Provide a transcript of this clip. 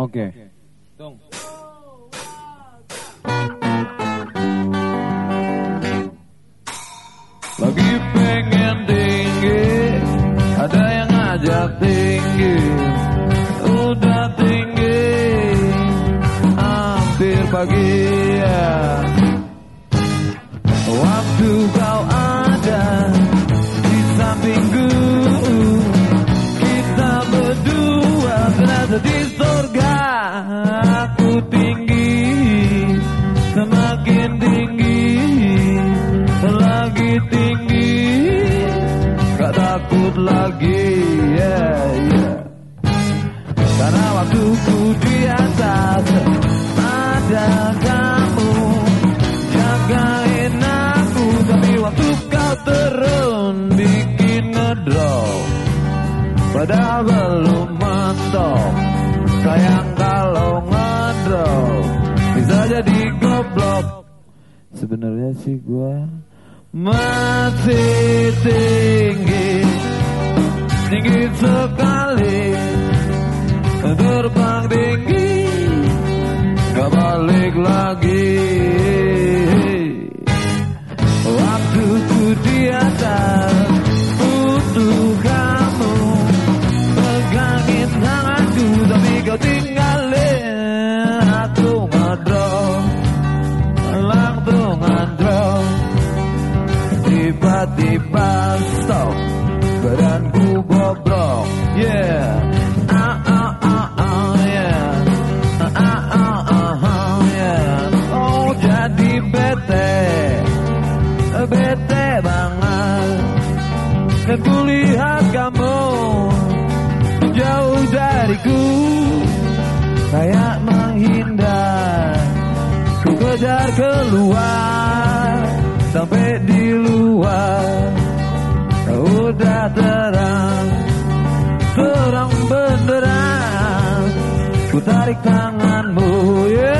Oke. Tung. Lagi pengen tinggi, ada yang ngajak tinggi. Udah tinggi, hampir pagi ya. Waktu kau ada di sampingku, kita berdua terasa di takut lagi, yeah, yeah. Karena waktuku di atas ada kamu jagain aku, tapi waktu kau turun bikin ngedrop. Padahal belum mentok Sayang kalau ngedrop Bisa jadi goblok Sebenarnya sih gua Masih tinggi Tinggi sekali. Terbang tinggi Gak balik lagi. Waktuku di atas Butuh kamu Pegangin tanganku Tapi kau tinggalin Aku ngedrop Langsung ngedrop Tiba-tiba stop Badanku bobrok Yeah. Ah ah ah ah yeah. Ah ah ah ah ah yeah. Oh jadi bete Bete banget. Dan kulihat kamu Jauh dariku Kayak menghindar. Ku kejar keluar Sampai di luar Udah terang Terang benderang. Ku tarik tanganmu yeah,